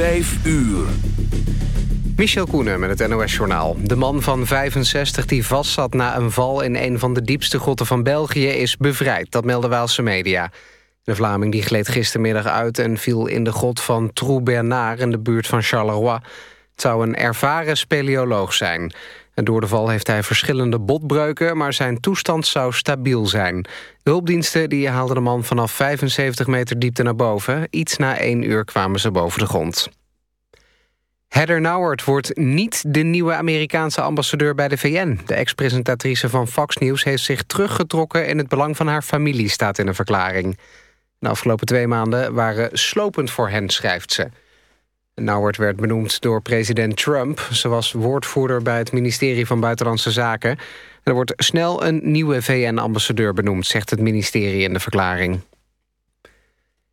Vijf uur. Michel Koenen met het NOS-journaal. De man van 65 die vastzat na een val in een van de diepste grotten van België... is bevrijd, dat melden Waalse media. De Vlaming die gleed gistermiddag uit en viel in de grot van Trou Bernard... in de buurt van Charleroi. Het zou een ervaren speleoloog zijn. En door de val heeft hij verschillende botbreuken... maar zijn toestand zou stabiel zijn. Hulpdiensten die haalden de man vanaf 75 meter diepte naar boven. Iets na één uur kwamen ze boven de grond. Heather Nauert wordt niet de nieuwe Amerikaanse ambassadeur bij de VN. De ex-presentatrice van Fox News heeft zich teruggetrokken... in het belang van haar familie, staat in een verklaring. De afgelopen twee maanden waren slopend voor hen, schrijft ze. Nauert werd benoemd door president Trump. Ze was woordvoerder bij het ministerie van Buitenlandse Zaken. Er wordt snel een nieuwe VN-ambassadeur benoemd... zegt het ministerie in de verklaring.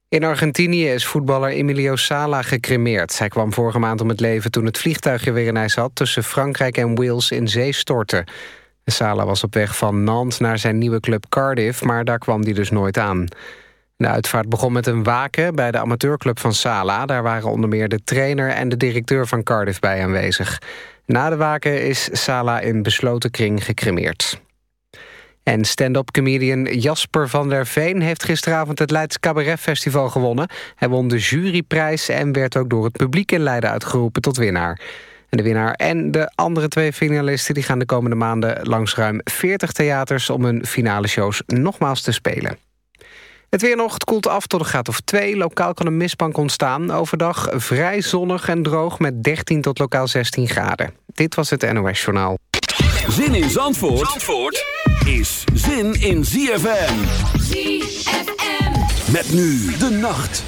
In Argentinië is voetballer Emilio Sala gecremeerd. Hij kwam vorige maand om het leven toen het vliegtuigje weer in ijs had... tussen Frankrijk en Wales in zee stortte. Sala was op weg van Nantes naar zijn nieuwe club Cardiff... maar daar kwam hij dus nooit aan. De uitvaart begon met een waken bij de amateurclub van Sala. Daar waren onder meer de trainer en de directeur van Cardiff bij aanwezig. Na de waken is Sala in besloten kring gecremeerd. En stand-up comedian Jasper van der Veen... heeft gisteravond het Leids Cabaret Festival gewonnen. Hij won de juryprijs en werd ook door het publiek in Leiden uitgeroepen tot winnaar. En de winnaar en de andere twee finalisten... die gaan de komende maanden langs ruim 40 theaters... om hun finale shows nogmaals te spelen. Het weer nog, het koelt af tot een graad of 2. Lokaal kan een mistbank ontstaan. Overdag vrij zonnig en droog met 13 tot lokaal 16 graden. Dit was het NOS Journaal. Zin in Zandvoort, Zandvoort is zin in ZFM. ZFM. Met nu de nacht.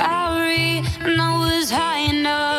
Bowery, and I was high enough.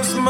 lives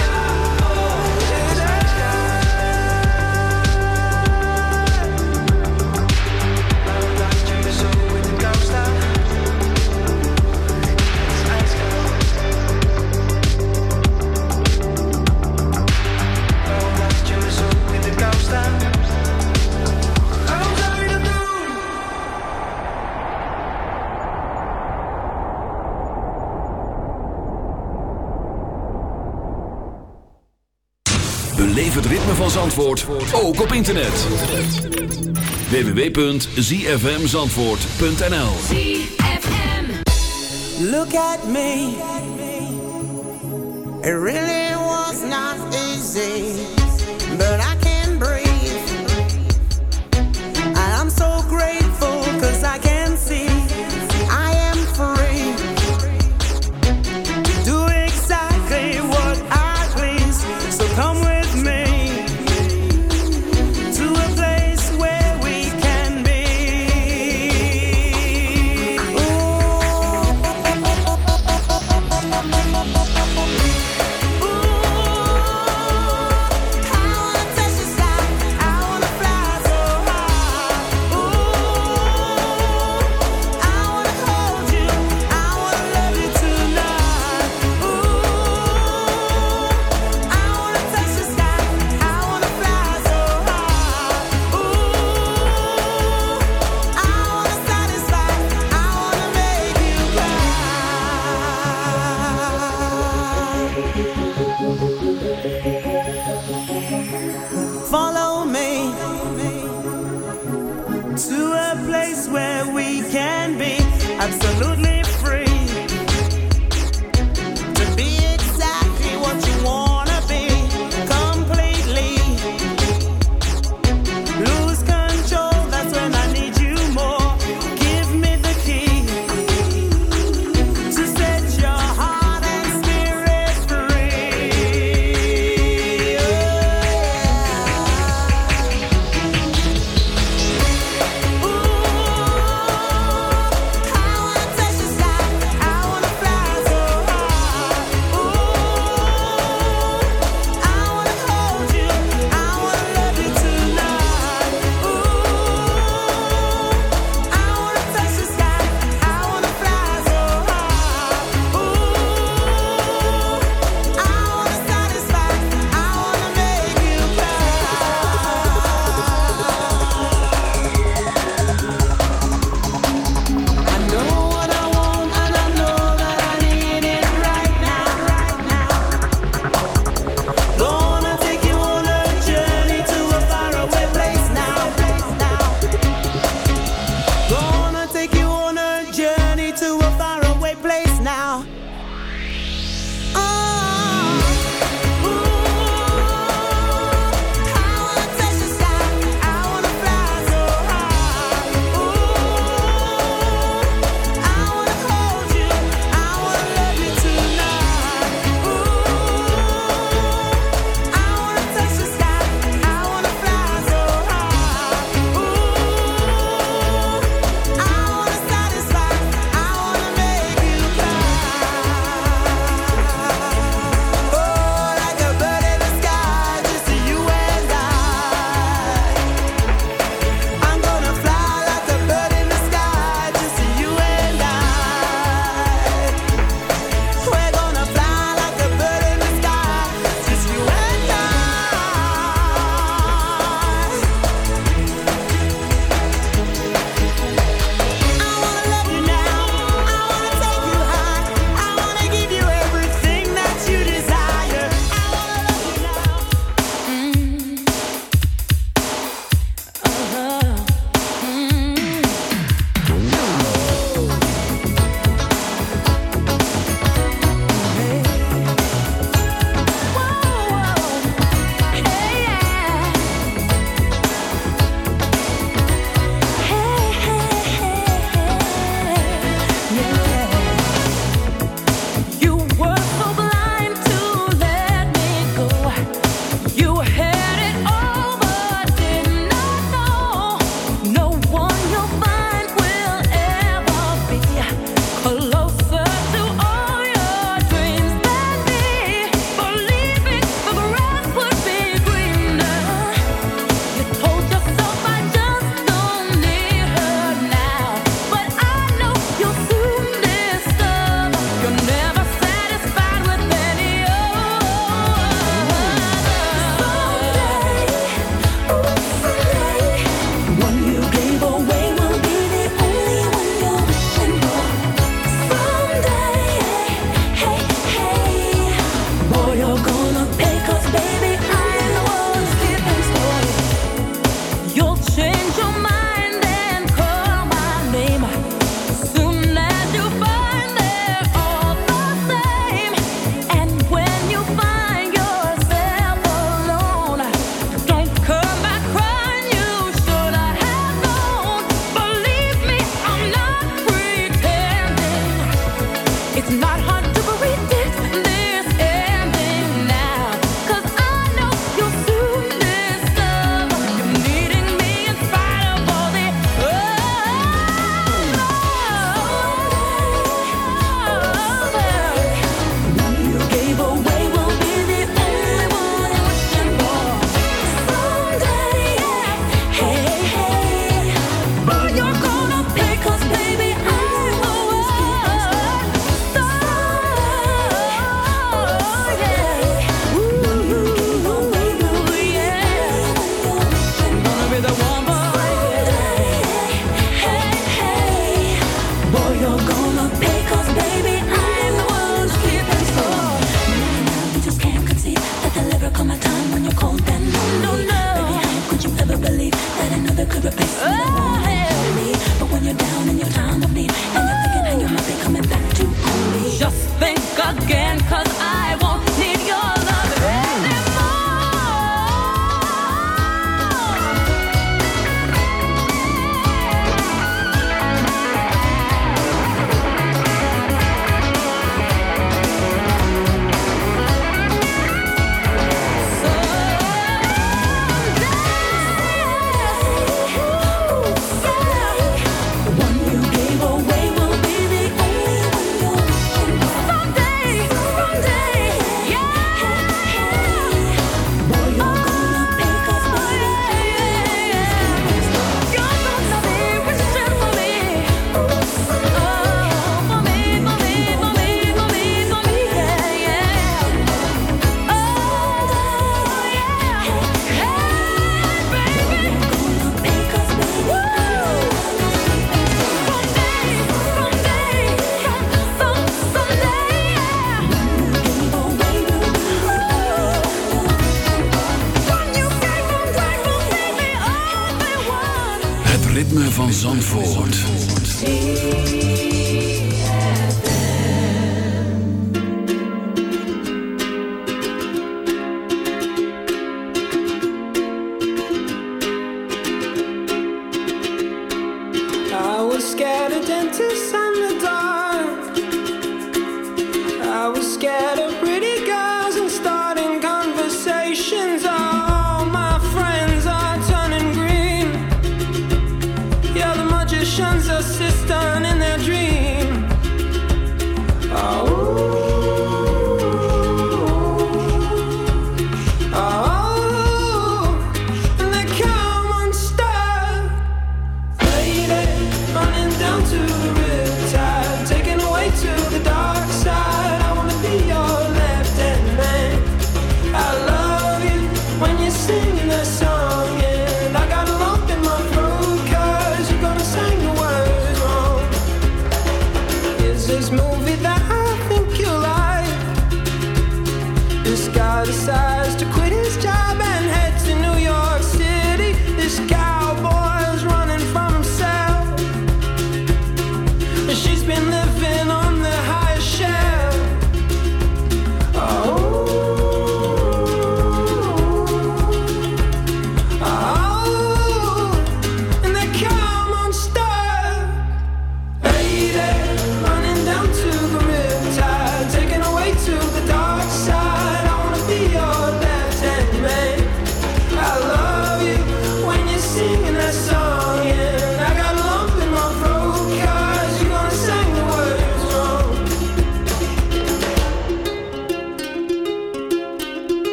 van Zandvoort ook op internet. www.zfmzandvoort.nl Look at me. It really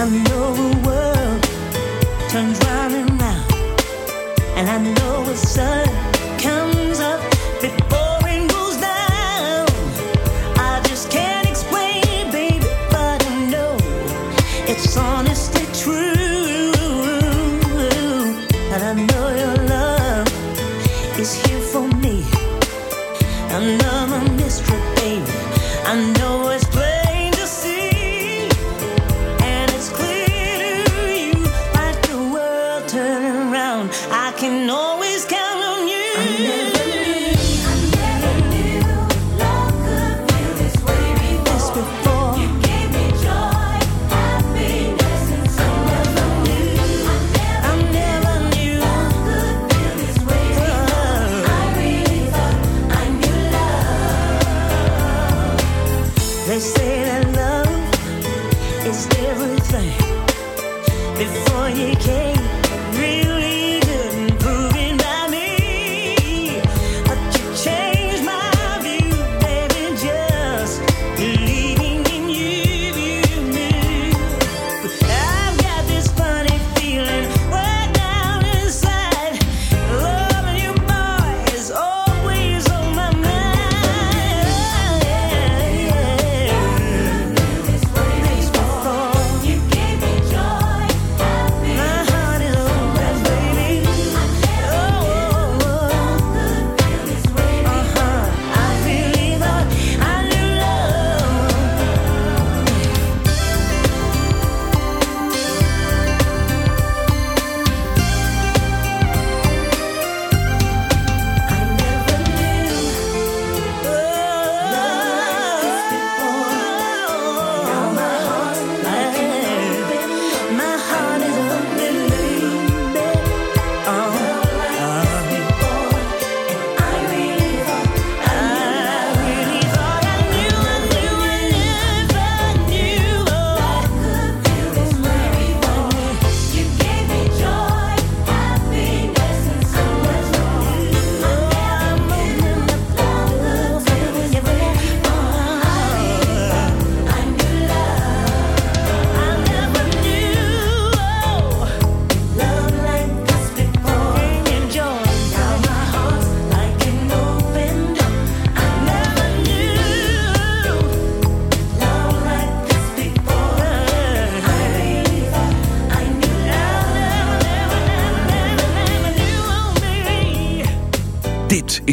I know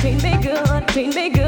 Treat me good, treat me good.